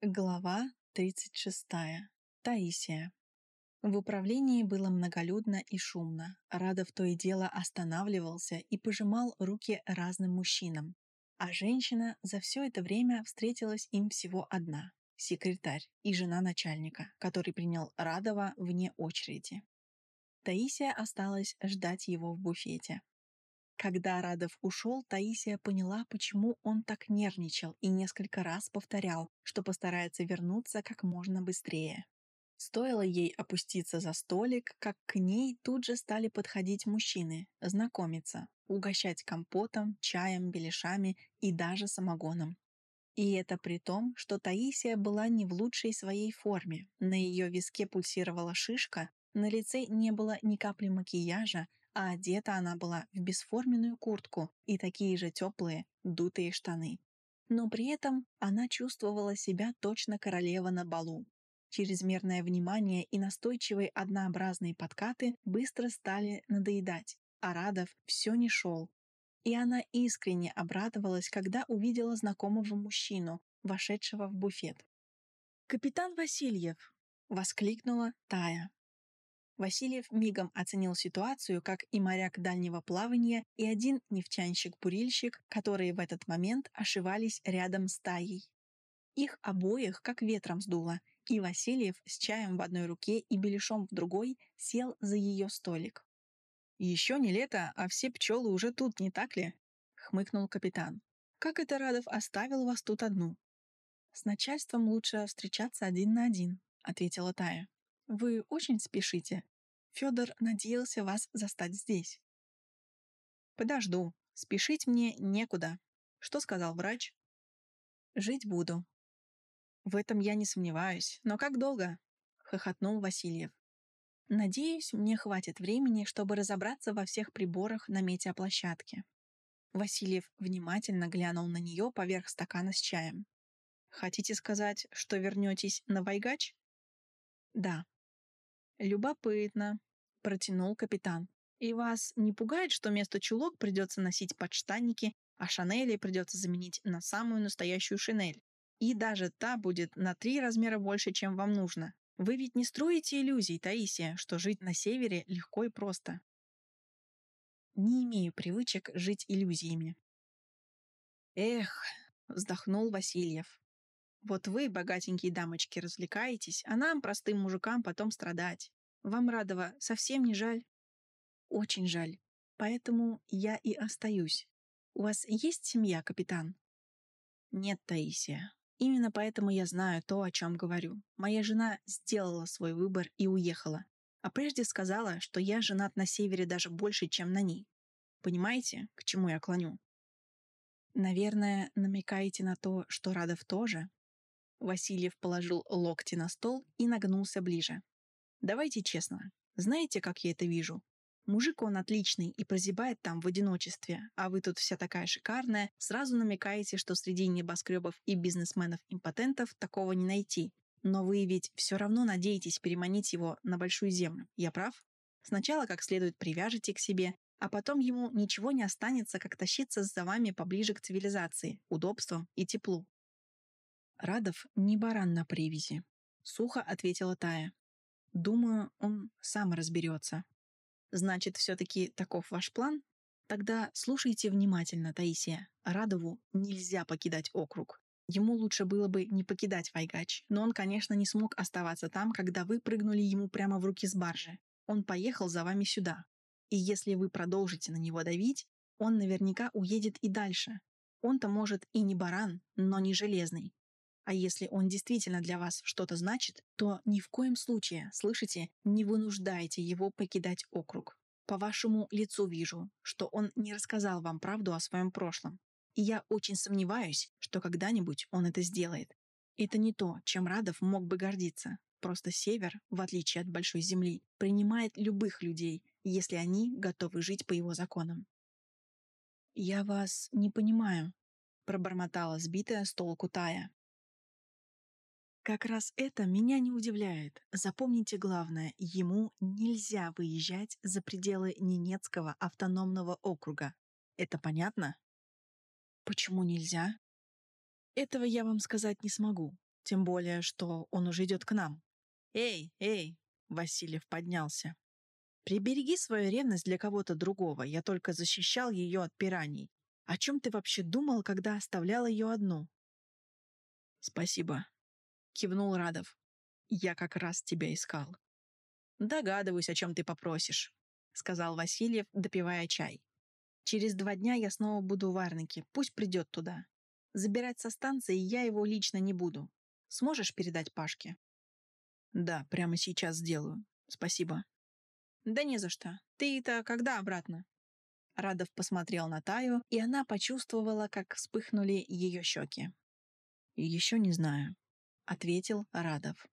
Глава 36. Таисия. В управлении было многолюдно и шумно. Радов то и дело останавливался и пожимал руки разным мужчинам. А женщина за все это время встретилась им всего одна – секретарь и жена начальника, который принял Радова вне очереди. Таисия осталась ждать его в буфете. Когда Радов ушел, Таисия поняла, почему он так нервничал и несколько раз повторял, что постарается вернуться как можно быстрее. Стоило ей опуститься за столик, как к ней тут же стали подходить мужчины, знакомиться, угощать компотом, чаем, беляшами и даже самогоном. И это при том, что Таисия была не в лучшей своей форме. На ее виске пульсировала шишка, на лице не было ни капли макияжа, а одета она была в бесформенную куртку и такие же теплые, дутые штаны. Но при этом она чувствовала себя точно королева на балу. Чрезмерное внимание и настойчивые однообразные подкаты быстро стали надоедать, а Радов все не шел. И она искренне обрадовалась, когда увидела знакомого мужчину, вошедшего в буфет. «Капитан Васильев!» — воскликнула Тая. Васильев мигом оценил ситуацию, как и моряк дальнего плавания, и один нефтянщик-бурильщик, которые в этот момент ошивались рядом с Таей. Их обоих как ветром сдуло, и Васильев с чаем в одной руке и беляшом в другой сел за ее столик. «Еще не лето, а все пчелы уже тут, не так ли?» — хмыкнул капитан. «Как это Радов оставил вас тут одну?» «С начальством лучше встречаться один на один», — ответила Тая. Вы очень спешите. Федор надеялся вас застать здесь. Подожду. Спешить мне некуда. Что сказал врач? Жить буду. В этом я не сомневаюсь. Но как долго? Хохотнул Васильев. Надеюсь, мне хватит времени, чтобы разобраться во всех приборах на метеоплощадке. Васильев внимательно глянул на нее поверх стакана с чаем. Хотите сказать, что вернетесь на Вайгач? Да, «Любопытно», — протянул капитан. «И вас не пугает, что вместо чулок придется носить подштанники, а Шанели придется заменить на самую настоящую шинель? И даже та будет на три размера больше, чем вам нужно. Вы ведь не строите иллюзий, Таисия, что жить на севере легко и просто». «Не имею привычек жить иллюзиями». «Эх», — вздохнул Васильев. Вот вы, богатенькие дамочки, развлекаетесь, а нам, простым мужикам, потом страдать. Вам, Радова, совсем не жаль? Очень жаль. Поэтому я и остаюсь. У вас есть семья, капитан? Нет, Таисия. Именно поэтому я знаю то, о чем говорю. Моя жена сделала свой выбор и уехала. А прежде сказала, что я женат на севере даже больше, чем на ней. Понимаете, к чему я клоню? Наверное, намекаете на то, что Радов тоже? Васильев положил локти на стол и нагнулся ближе. «Давайте честно. Знаете, как я это вижу? Мужик он отличный и прозябает там в одиночестве, а вы тут вся такая шикарная, сразу намекаете, что среди небоскребов и бизнесменов-импотентов такого не найти. Но вы ведь все равно надеетесь переманить его на большую землю. Я прав? Сначала как следует привяжете к себе, а потом ему ничего не останется, как тащиться за вами поближе к цивилизации, удобствам и теплу. Радов не баран на привязи. Сухо ответила Тая. Думаю, он сам разберется. Значит, все-таки таков ваш план? Тогда слушайте внимательно, Таисия. Радову нельзя покидать округ. Ему лучше было бы не покидать Вайгач, но он, конечно, не смог оставаться там, когда вы прыгнули ему прямо в руки с баржи. Он поехал за вами сюда. И если вы продолжите на него давить, он наверняка уедет и дальше. Он-то может и не баран, но не железный. А если он действительно для вас что-то значит, то ни в коем случае, слышите, не вынуждайте его покидать округ. По вашему лицу вижу, что он не рассказал вам правду о своем прошлом. И я очень сомневаюсь, что когда-нибудь он это сделает. Это не то, чем Радов мог бы гордиться. Просто Север, в отличие от Большой Земли, принимает любых людей, если они готовы жить по его законам. «Я вас не понимаю», — пробормотала сбитая с толку Тая. Как раз это меня не удивляет. Запомните главное, ему нельзя выезжать за пределы Ненецкого автономного округа. Это понятно? Почему нельзя? Этого я вам сказать не смогу. тем более, что он уже идет к нам. «Эй, эй!» — Васильев поднялся. «Прибереги свою ревность для кого-то другого, я только защищал ее от пираний. О чем ты вообще думал, когда оставлял ее одну?» «Спасибо», — кивнул Радов. «Я как раз тебя искал». «Догадываюсь, о чем ты попросишь», — сказал Васильев, допивая чай. «Через два дня я снова буду в Арнике, пусть придет туда. Забирать со станции я его лично не буду. Сможешь передать Пашке?» «Да, прямо сейчас сделаю. Спасибо». «Да не за что. Ты-то когда обратно?» Радов посмотрел на Таю, и она почувствовала, как вспыхнули ее щеки. «Еще не знаю», — ответил Радов.